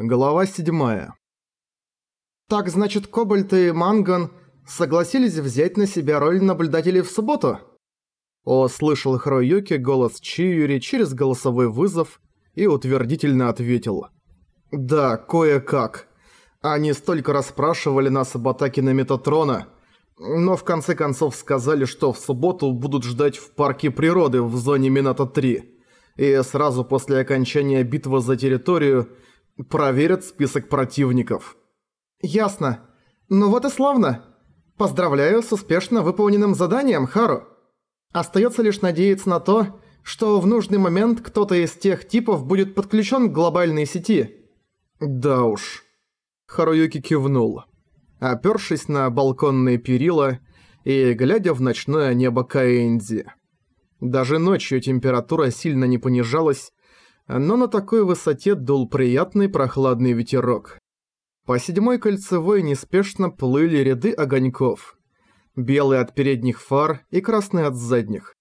Глава 7. «Так значит, Кобальт и Манган согласились взять на себя роль наблюдателей в субботу?» Услышал Хроюки голос Чиюри через голосовой вызов и утвердительно ответил. «Да, кое-как. Они столько расспрашивали нас об атаке на Метатрона, но в конце концов сказали, что в субботу будут ждать в парке природы в зоне Минато-3, и сразу после окончания битвы за территорию – Проверят список противников. Ясно. Ну вот и славно. Поздравляю с успешно выполненным заданием, Хару. Остается лишь надеяться на то, что в нужный момент кто-то из тех типов будет подключен к глобальной сети. Да уж. Харуюки кивнул. Опёршись на балконные перила и глядя в ночное небо Каэнзи. Даже ночью температура сильно не понижалась, но на такой высоте дул приятный прохладный ветерок. По седьмой кольцевой неспешно плыли ряды огоньков. Белые от передних фар и красные от задних.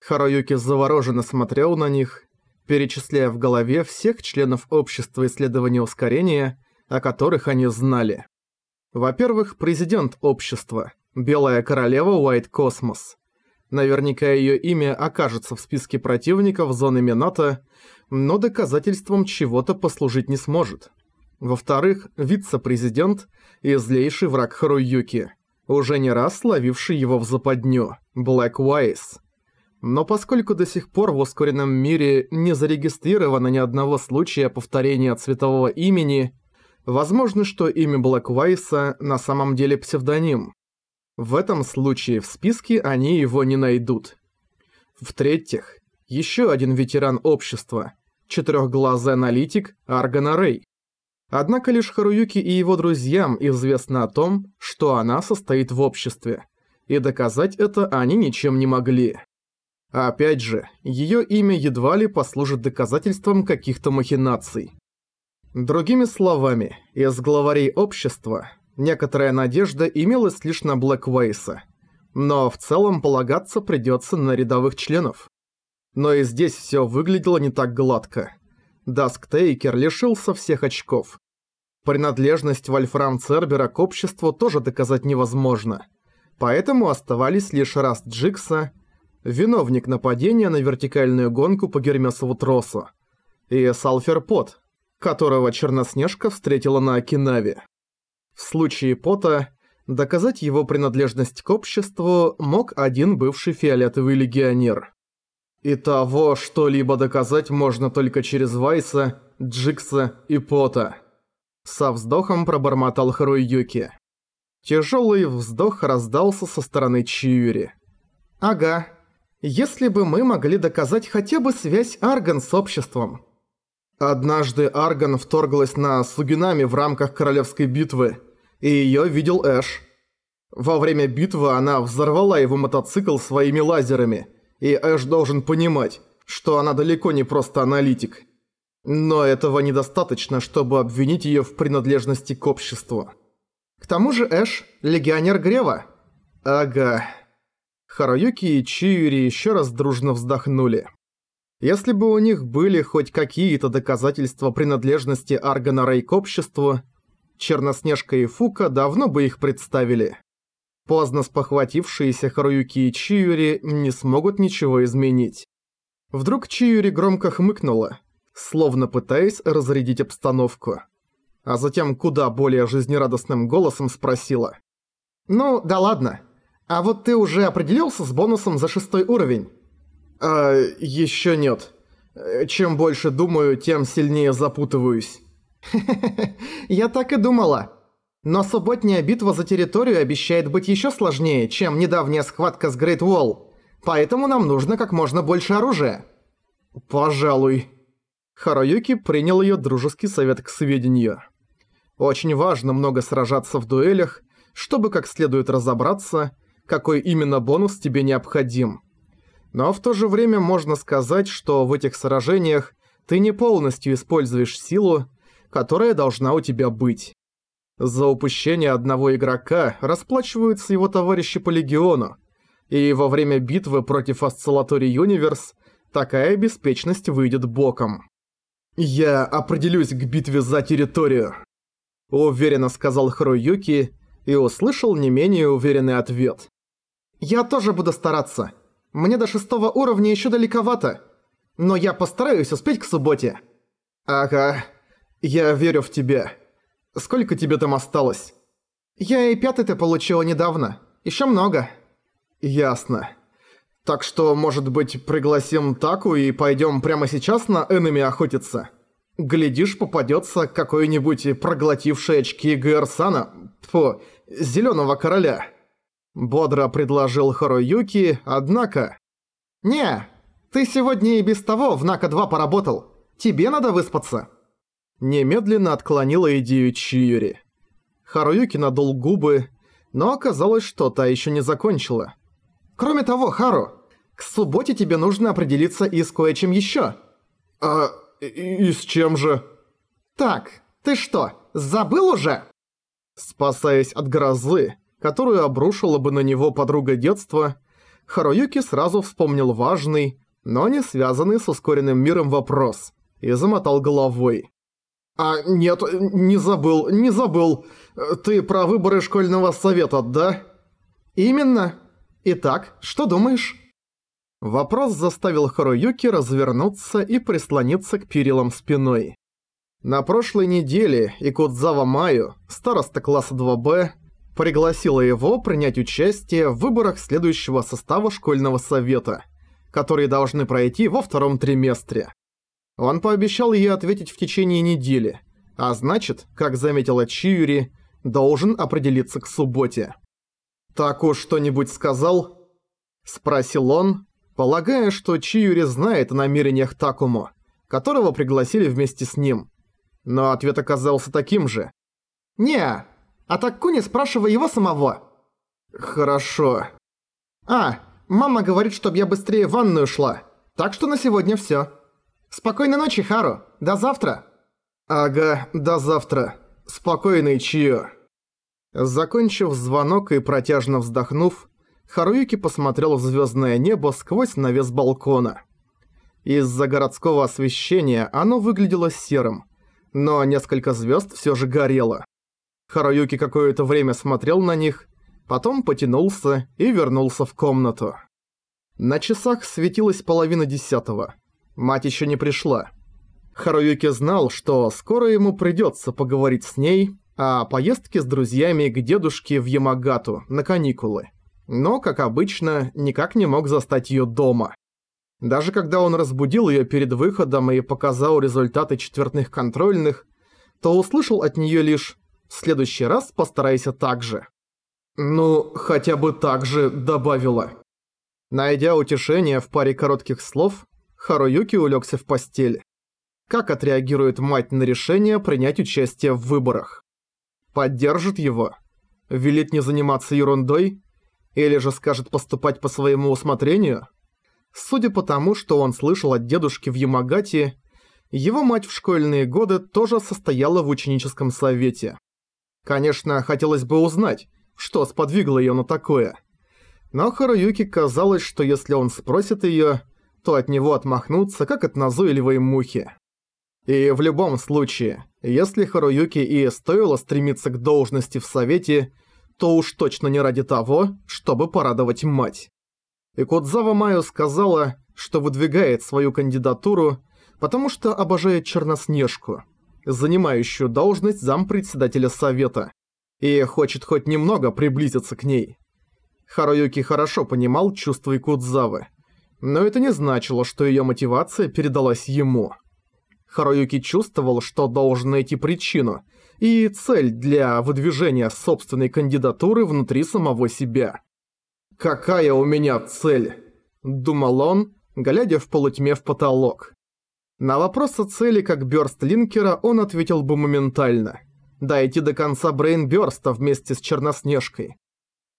Харуюки завороженно смотрел на них, перечисляя в голове всех членов общества исследования ускорения, о которых они знали. Во-первых, президент общества, Белая королева Уайт Космос. Наверняка ее имя окажется в списке противников зоны Минато, но доказательством чего-то послужить не сможет. Во-вторых, вице-президент и злейший враг Харуюки, уже не раз ловивший его в западню, Блэк Уайс. Но поскольку до сих пор в ускоренном мире не зарегистрировано ни одного случая повторения цветового имени, возможно, что имя Блэк Уайса на самом деле псевдоним. В этом случае в списке они его не найдут. В-третьих, еще один ветеран общества, четырехглазый аналитик Аргана Рэй. Однако лишь Харуюки и его друзьям известно о том, что она состоит в обществе, и доказать это они ничем не могли. Опять же, ее имя едва ли послужит доказательством каких-то махинаций. Другими словами, из главарей общества некоторая надежда имелась лишь на Блэквейса, но в целом полагаться придется на рядовых членов. Но и здесь все выглядело не так гладко. Дасктейкер лишился всех очков. Принадлежность Вольфрам Цербера к обществу тоже доказать невозможно. Поэтому оставались лишь Раст Джигсо, виновник нападения на вертикальную гонку по Гермесову тросу, и Салфер Пот, которого Черноснежка встретила на Окинаве. В случае Пота доказать его принадлежность к обществу мог один бывший фиолетовый легионер. И того что-либо доказать можно только через Вайса, Джикса и Пота. Со вздохом пробормотал Харуюки. Тяжелый вздох раздался со стороны Чиури. «Ага. Если бы мы могли доказать хотя бы связь Арган с обществом». Однажды Арган вторглась на Сугинами в рамках королевской битвы, и её видел Эш. Во время битвы она взорвала его мотоцикл своими лазерами – и Эш должен понимать, что она далеко не просто аналитик. Но этого недостаточно, чтобы обвинить её в принадлежности к обществу. К тому же Эш – легионер Грева. Ага. Харуюки и Чиури ещё раз дружно вздохнули. Если бы у них были хоть какие-то доказательства принадлежности Аргана Рэй к обществу, Черноснежка и Фука давно бы их представили. Поздно спохватившиеся Харуюки и Чиюри не смогут ничего изменить. Вдруг Чиюри громко хмыкнула, словно пытаясь разрядить обстановку. А затем куда более жизнерадостным голосом спросила. «Ну, да ладно. А вот ты уже определился с бонусом за шестой уровень?» «А, ещё нет. Чем больше думаю, тем сильнее запутываюсь». я так и думала. Но субботняя битва за территорию обещает быть еще сложнее, чем недавняя схватка с Грейт Уолл. Поэтому нам нужно как можно больше оружия. Пожалуй. Харуюки принял ее дружеский совет к сведению. Очень важно много сражаться в дуэлях, чтобы как следует разобраться, какой именно бонус тебе необходим. Но в то же время можно сказать, что в этих сражениях ты не полностью используешь силу, которая должна у тебя быть. За упущение одного игрока расплачиваются его товарищи по Легиону, и во время битвы против Осциллатори Юниверс такая беспечность выйдет боком. «Я определюсь к битве за территорию», – уверенно сказал Харуюки и услышал не менее уверенный ответ. «Я тоже буду стараться. Мне до шестого уровня еще далековато, но я постараюсь успеть к субботе». «Ага, я верю в тебя. Сколько тебе там осталось?» «Я и пятый-то получила недавно. Еще много». «Ясно. Так что, может быть, пригласим Таку и пойдем прямо сейчас на энеми охотиться? Глядишь, попадется какой-нибудь проглотивший очки Гэрсана, фу, зеленого короля». Бодро предложил Харуюки, однако... «Не, ты сегодня и без того в Нака-2 поработал. Тебе надо выспаться». Немедленно отклонила идею Чиюри. Харуюки надул губы, но оказалось, что та еще не закончила. «Кроме того, Хару, к субботе тебе нужно определиться и с кое-чем еще. «А и, и с чем же?» «Так, ты что, забыл уже?» Спасаясь от грозы, которую обрушила бы на него подруга детства, Харуюки сразу вспомнил важный, но не связанный с ускоренным миром вопрос, и замотал головой. «А нет, не забыл, не забыл. Ты про выборы школьного совета, да?» «Именно. Итак, что думаешь?» Вопрос заставил Харуюки развернуться и прислониться к перилам спиной. На прошлой неделе Икудзава Маю, староста класса 2Б, пригласила его принять участие в выборах следующего состава школьного совета, которые должны пройти во втором триместре. Он пообещал ей ответить в течение недели, а значит, как заметила Чиюри, должен определиться к субботе. «Так уж что-нибудь сказал?» – спросил он, полагая, что Чиюри знает о намерениях Такому, которого пригласили вместе с ним. Но ответ оказался таким же. «Не, а Такуни спрашивай его самого». «Хорошо». «А, мама говорит, чтобы я быстрее в ванную шла, так что на сегодня всё». «Спокойной ночи, Хару. До завтра». «Ага, до завтра. Спокойной, Чио». Закончив звонок и протяжно вздохнув, Харуюки посмотрел в звездное небо сквозь навес балкона. Из-за городского освещения оно выглядело серым, но несколько звезд все же горело. Харуюки какое-то время смотрел на них, потом потянулся и вернулся в комнату. На часах светилась половина десятого. Мать еще не пришла. Харуюки знал, что скоро ему придется поговорить с ней о поездке с друзьями к дедушке в Ямагату на каникулы. Но, как обычно, никак не мог застать ее дома. Даже когда он разбудил ее перед выходом и показал результаты четвертных контрольных, то услышал от нее лишь «в следующий раз постарайся так же». «Ну, хотя бы так же», добавила. Найдя утешение в паре коротких слов, Харуюки улегся в постель. Как отреагирует мать на решение принять участие в выборах? Поддержит его? Велит не заниматься ерундой? Или же скажет поступать по своему усмотрению? Судя по тому, что он слышал от дедушки в Ямагате, его мать в школьные годы тоже состояла в ученическом совете. Конечно, хотелось бы узнать, что сподвигло ее на такое. Но Харуюки казалось, что если он спросит ее, то от него отмахнутся, как от назойливой мухи. И в любом случае, если Харуюки и стоило стремиться к должности в Совете, то уж точно не ради того, чтобы порадовать мать. И Кодзава Майо сказала, что выдвигает свою кандидатуру, потому что обожает Черноснежку, занимающую должность зампредседателя Совета, и хочет хоть немного приблизиться к ней. Харуюки хорошо понимал чувства Икудзавы, но это не значило, что её мотивация передалась ему. Харуюки чувствовал, что должен найти причину и цель для выдвижения собственной кандидатуры внутри самого себя. «Какая у меня цель?» – думал он, глядя в полутьме в потолок. На вопрос о цели как бёрст Линкера он ответил бы моментально. Дойти до конца Брейнбёрста вместе с Черноснежкой.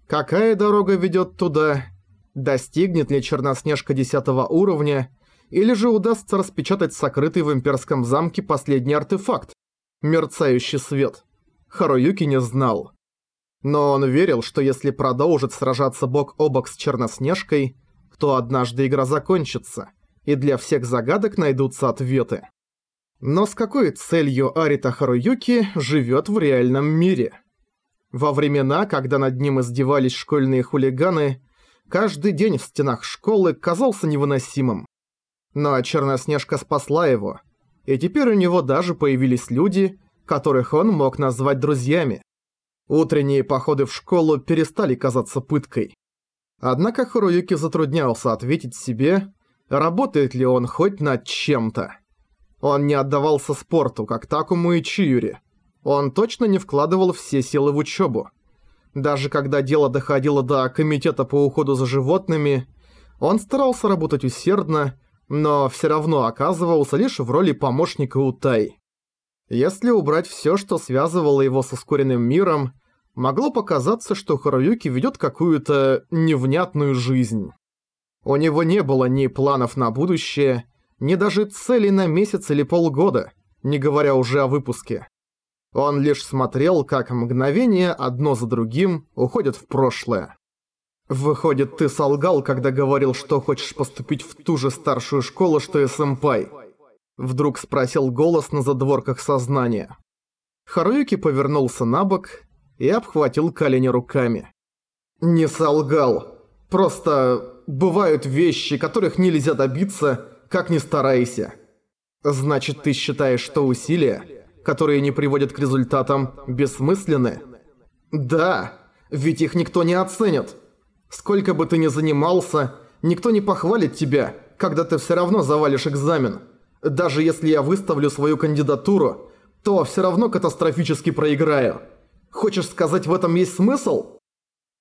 Какая дорога ведёт туда, Достигнет ли Черноснежка 10 уровня, или же удастся распечатать сокрытый в имперском замке последний артефакт – мерцающий свет. Харуюки не знал. Но он верил, что если продолжит сражаться бок о бок с Черноснежкой, то однажды игра закончится, и для всех загадок найдутся ответы. Но с какой целью Арита Харуюки живет в реальном мире? Во времена, когда над ним издевались школьные хулиганы, каждый день в стенах школы казался невыносимым. Но Черноснежка спасла его, и теперь у него даже появились люди, которых он мог назвать друзьями. Утренние походы в школу перестали казаться пыткой. Однако Харуюки затруднялся ответить себе, работает ли он хоть над чем-то. Он не отдавался спорту, как Такому и Чиюри, он точно не вкладывал все силы в учебу. Даже когда дело доходило до комитета по уходу за животными, он старался работать усердно, но все равно оказывался лишь в роли помощника Утай. Если убрать все, что связывало его с ускоренным миром, могло показаться, что Харуюки ведет какую-то невнятную жизнь. У него не было ни планов на будущее, ни даже целей на месяц или полгода, не говоря уже о выпуске. Он лишь смотрел, как мгновения одно за другим уходят в прошлое. «Выходит, ты солгал, когда говорил, что хочешь поступить в ту же старшую школу, что и сэмпай?» Вдруг спросил голос на задворках сознания. Харуюки повернулся на бок и обхватил колени руками. «Не солгал. Просто бывают вещи, которых нельзя добиться, как ни старайся. Значит, ты считаешь, что усилия которые не приводят к результатам, бессмысленны? Да, ведь их никто не оценит. Сколько бы ты ни занимался, никто не похвалит тебя, когда ты все равно завалишь экзамен. Даже если я выставлю свою кандидатуру, то все равно катастрофически проиграю. Хочешь сказать, в этом есть смысл?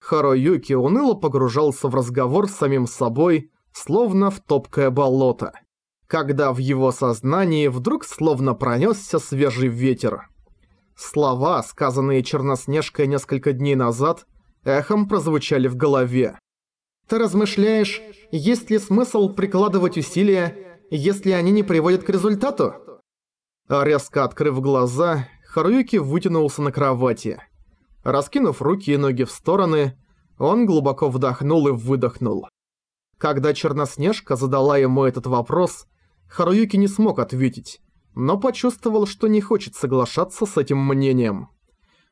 Харо Юки уныло погружался в разговор с самим собой, словно в топкое болото когда в его сознании вдруг словно пронесся свежий ветер. Слова, сказанные Черноснежкой несколько дней назад, эхом прозвучали в голове. «Ты размышляешь, есть ли смысл прикладывать усилия, если они не приводят к результату?» Резко открыв глаза, Харуюки вытянулся на кровати. Раскинув руки и ноги в стороны, он глубоко вдохнул и выдохнул. Когда Черноснежка задала ему этот вопрос, Харуюки не смог ответить, но почувствовал, что не хочет соглашаться с этим мнением.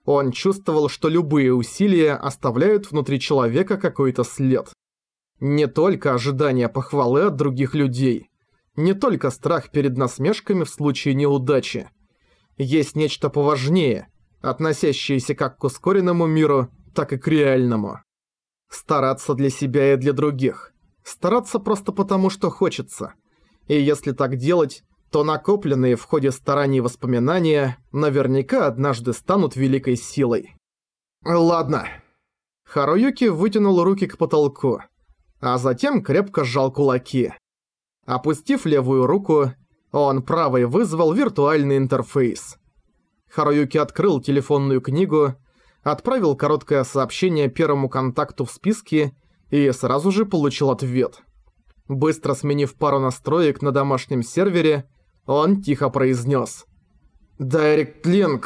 Он чувствовал, что любые усилия оставляют внутри человека какой-то след. Не только ожидание похвалы от других людей, не только страх перед насмешками в случае неудачи. Есть нечто поважнее, относящееся как к ускоренному миру, так и к реальному. Стараться для себя и для других. Стараться просто потому, что хочется – и если так делать, то накопленные в ходе стараний воспоминания наверняка однажды станут великой силой. Ладно. Харуюки вытянул руки к потолку, а затем крепко сжал кулаки. Опустив левую руку, он правой вызвал виртуальный интерфейс. Харуюки открыл телефонную книгу, отправил короткое сообщение первому контакту в списке и сразу же получил ответ – Быстро сменив пару настроек на домашнем сервере, он тихо произнес. «Direct Link!»